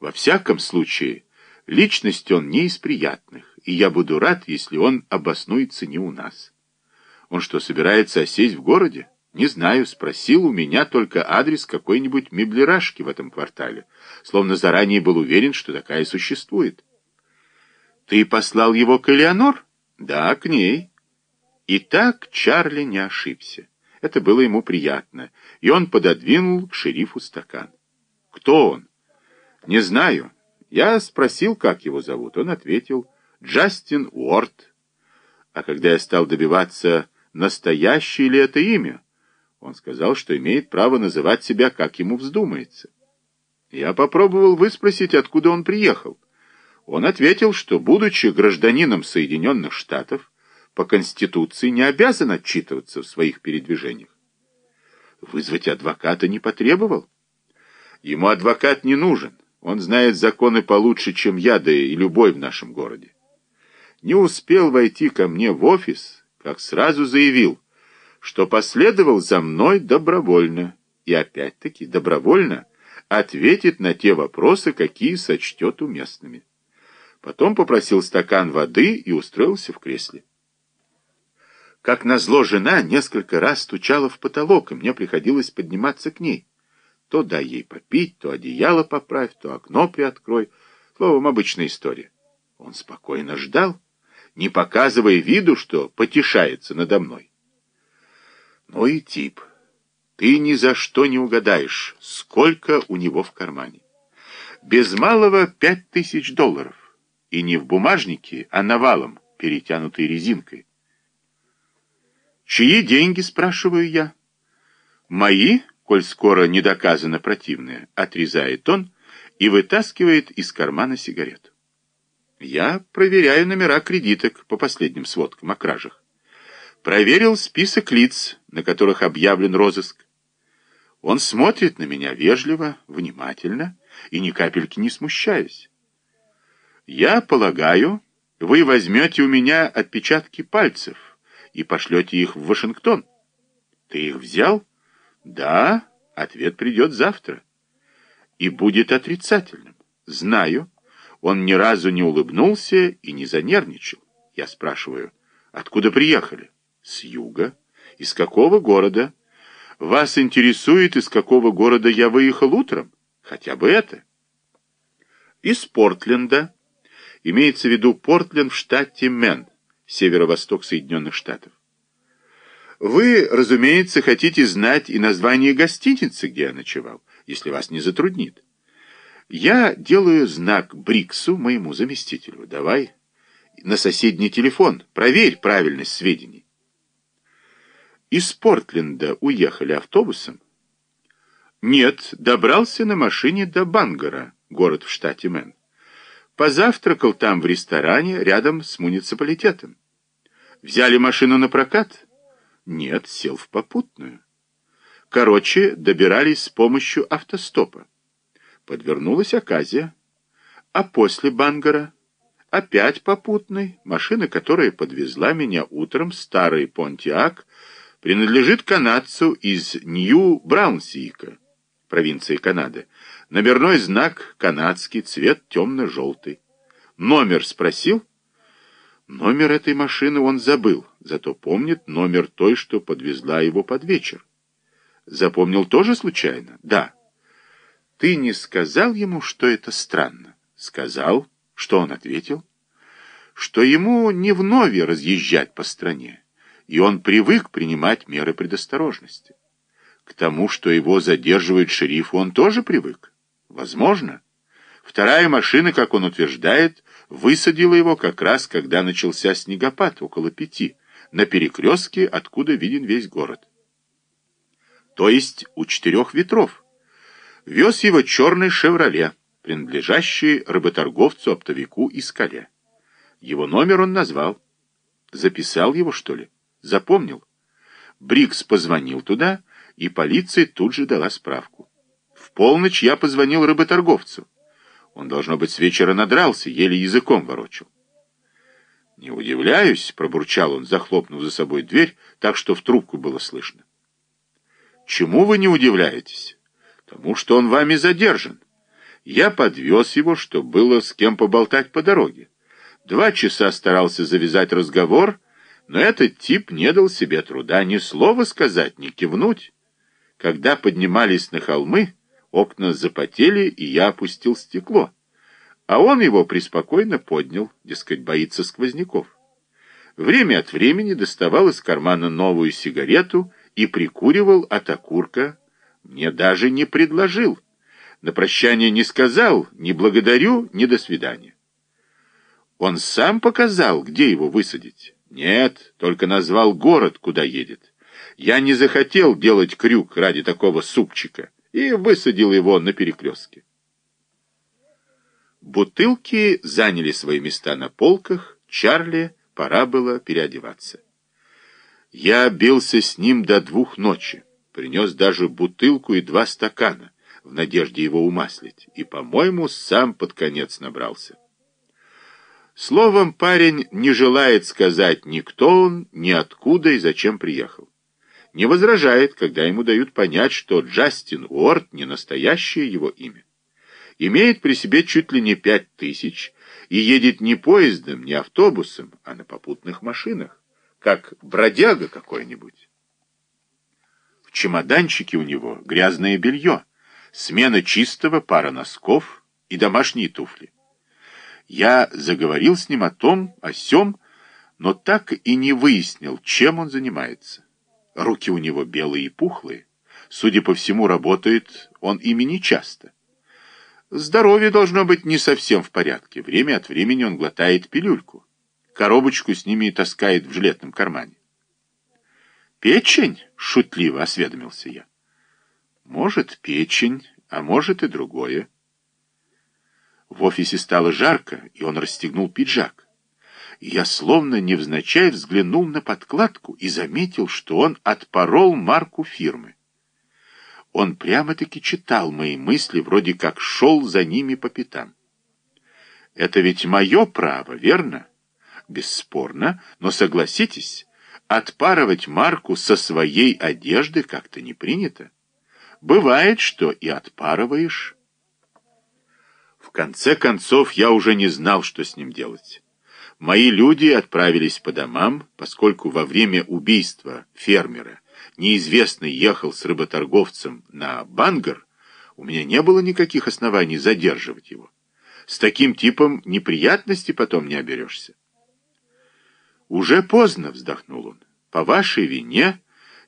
Во всяком случае, личность он не из приятных, и я буду рад, если он обоснуется не у нас. Он что, собирается осесть в городе? Не знаю, спросил у меня только адрес какой-нибудь меблерашки в этом квартале, словно заранее был уверен, что такая существует. Ты послал его к Элеонор? Да, к ней. И так Чарли не ошибся. Это было ему приятно, и он пододвинул к шерифу стакан. Кто он? Не знаю. Я спросил, как его зовут. Он ответил, Джастин Уорд. А когда я стал добиваться, настоящее ли это имя, он сказал, что имеет право называть себя, как ему вздумается. Я попробовал выспросить, откуда он приехал. Он ответил, что, будучи гражданином Соединенных Штатов, по Конституции не обязан отчитываться в своих передвижениях. Вызвать адвоката не потребовал. Ему адвокат не нужен. Он знает законы получше, чем я, да и любой в нашем городе. Не успел войти ко мне в офис, как сразу заявил, что последовал за мной добровольно, и опять-таки добровольно ответит на те вопросы, какие сочтет уместными. Потом попросил стакан воды и устроился в кресле. Как назло, жена несколько раз стучала в потолок, и мне приходилось подниматься к ней. То дай ей попить, то одеяло поправь, то окно приоткрой. Словом, обычная история. Он спокойно ждал, не показывая виду, что потешается надо мной. Ну и тип. Ты ни за что не угадаешь, сколько у него в кармане. Без малого пять тысяч долларов. И не в бумажнике, а навалом, перетянутой резинкой. «Чьи деньги?» — спрашиваю я. «Мои?» Коль скоро не доказано противное, отрезает он и вытаскивает из кармана сигарету. Я проверяю номера кредиток по последним сводкам о кражах. Проверил список лиц, на которых объявлен розыск. Он смотрит на меня вежливо, внимательно и ни капельки не смущаясь. Я полагаю, вы возьмете у меня отпечатки пальцев и пошлете их в Вашингтон. Ты их взял? Да, ответ придет завтра. И будет отрицательным. Знаю. Он ни разу не улыбнулся и не занервничал. Я спрашиваю, откуда приехали? С юга. Из какого города? Вас интересует, из какого города я выехал утром? Хотя бы это. Из Портленда. Имеется в виду Портленд в штате Мэн, северо-восток Соединенных Штатов. Вы, разумеется, хотите знать и название гостиницы, где я ночевал, если вас не затруднит. Я делаю знак Бриксу, моему заместителю. Давай на соседний телефон, проверь правильность сведений. Из Портленда уехали автобусом? Нет, добрался на машине до Бангара, город в штате Мэн. Позавтракал там в ресторане рядом с муниципалитетом. Взяли машину на прокат? Нет, сел в попутную. Короче, добирались с помощью автостопа. Подвернулась оказия. А после Бангара опять попутный, машина, которая подвезла меня утром, старый Понтиак, принадлежит канадцу из Нью-Браунсика, провинции Канады. Номерной знак канадский, цвет темно-желтый. Номер спросил? Номер этой машины он забыл, зато помнит номер той, что подвезла его под вечер. Запомнил тоже случайно? Да. Ты не сказал ему, что это странно? Сказал. Что он ответил? Что ему не вновь разъезжать по стране, и он привык принимать меры предосторожности. К тому, что его задерживает шериф, он тоже привык. Возможно. Вторая машина, как он утверждает, высадила его как раз, когда начался снегопад, около пяти, на перекрестке, откуда виден весь город. То есть у четырех ветров. Вез его черный «Шевроле», принадлежащий работорговцу-оптовику и скале. Его номер он назвал. Записал его, что ли? Запомнил. Брикс позвонил туда, и полиция тут же дала справку. В полночь я позвонил работорговцу. Он, должно быть, с вечера надрался, еле языком ворочил. «Не удивляюсь», — пробурчал он, захлопнув за собой дверь, так что в трубку было слышно. «Чему вы не удивляетесь? Тому, что он вами задержан. Я подвез его, чтобы было с кем поболтать по дороге. Два часа старался завязать разговор, но этот тип не дал себе труда ни слова сказать, ни кивнуть. Когда поднимались на холмы, окна запотели, и я опустил стекло. А он его преспокойно поднял, дескать, боится сквозняков. Время от времени доставал из кармана новую сигарету и прикуривал от окурка. Мне даже не предложил. На прощание не сказал ни благодарю, ни до свидания. Он сам показал, где его высадить. Нет, только назвал город, куда едет. Я не захотел делать крюк ради такого супчика и высадил его на перекрестке. Бутылки заняли свои места на полках, Чарли пора было переодеваться. Я бился с ним до двух ночи, принес даже бутылку и два стакана, в надежде его умаслить, и, по-моему, сам под конец набрался. Словом, парень не желает сказать ни кто он, ни откуда и зачем приехал. Не возражает, когда ему дают понять, что Джастин Уорд не настоящее его имя. Имеет при себе чуть ли не пять тысяч и едет не поездом, не автобусом, а на попутных машинах, как бродяга какой-нибудь. В чемоданчике у него грязное белье, смена чистого, пара носков и домашние туфли. Я заговорил с ним о том, о сём, но так и не выяснил, чем он занимается. Руки у него белые и пухлые. Судя по всему, работает он ими нечасто. Здоровье должно быть не совсем в порядке. Время от времени он глотает пилюльку. Коробочку с ними таскает в жилетном кармане. «Печень?» — шутливо осведомился я. «Может, печень, а может и другое». В офисе стало жарко, и он расстегнул пиджак. Я словно невзначай взглянул на подкладку и заметил, что он отпорол марку фирмы. Он прямо-таки читал мои мысли, вроде как шел за ними по пятам. Это ведь мое право, верно? Бесспорно, но согласитесь, отпарывать марку со своей одежды как-то не принято. Бывает, что и отпарываешь, в конце концов, я уже не знал, что с ним делать. Мои люди отправились по домам, поскольку во время убийства фермера неизвестный ехал с рыботорговцем на Бангар, у меня не было никаких оснований задерживать его. С таким типом неприятности потом не оберешься. «Уже поздно», — вздохнул он. «По вашей вине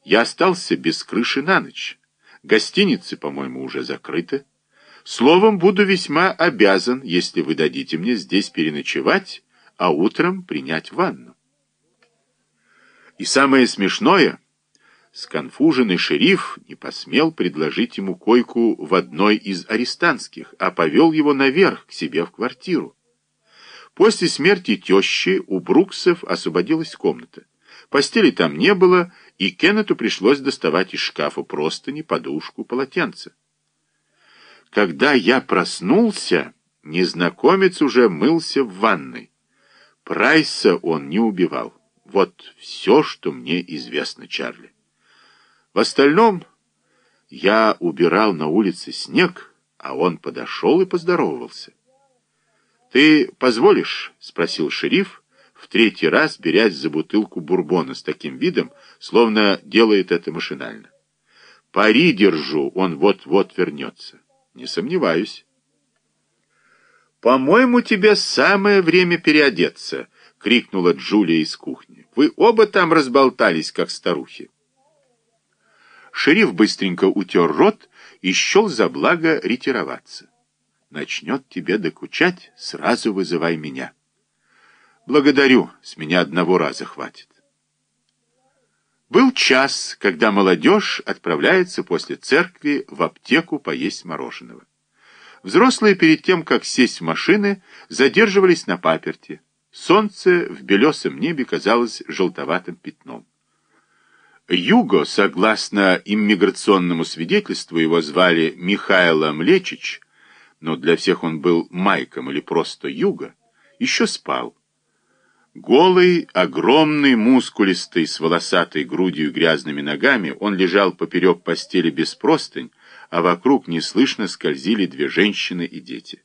я остался без крыши на ночь. Гостиницы, по-моему, уже закрыты». Словом, буду весьма обязан, если вы дадите мне здесь переночевать, а утром принять ванну. И самое смешное, сконфуженный шериф не посмел предложить ему койку в одной из арестантских, а повел его наверх к себе в квартиру. После смерти тещи у Бруксов освободилась комната. Постели там не было, и Кеннету пришлось доставать из шкафа простыни, подушку, полотенце. Когда я проснулся, незнакомец уже мылся в ванной. Прайса он не убивал. Вот все, что мне известно, Чарли. В остальном я убирал на улице снег, а он подошел и поздоровался. «Ты позволишь?» — спросил шериф, в третий раз берясь за бутылку бурбона с таким видом, словно делает это машинально. «Пари держу, он вот-вот вернется». Не сомневаюсь. «По-моему, тебе самое время переодеться!» — крикнула Джулия из кухни. «Вы оба там разболтались, как старухи!» Шериф быстренько утер рот и счел за благо ретироваться. «Начнет тебе докучать, сразу вызывай меня». «Благодарю, с меня одного раза хватит». Был час, когда молодежь отправляется после церкви в аптеку поесть мороженого. Взрослые перед тем, как сесть в машины, задерживались на паперти. Солнце в белесом небе казалось желтоватым пятном. Юго, согласно иммиграционному свидетельству, его звали Михайло Млечич, но для всех он был Майком или просто Юго, еще спал. Голый, огромный, мускулистый, с волосатой грудью и грязными ногами, он лежал поперек постели без простынь, а вокруг неслышно скользили две женщины и дети.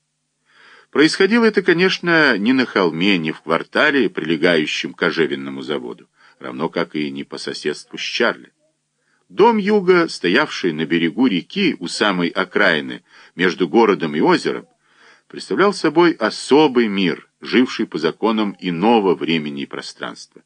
Происходило это, конечно, не на холме, не в квартале, прилегающем к кожевенному заводу, равно как и не по соседству с Чарли. Дом юга, стоявший на берегу реки у самой окраины, между городом и озером, представлял собой особый мир, живший по законам иного времени и пространства.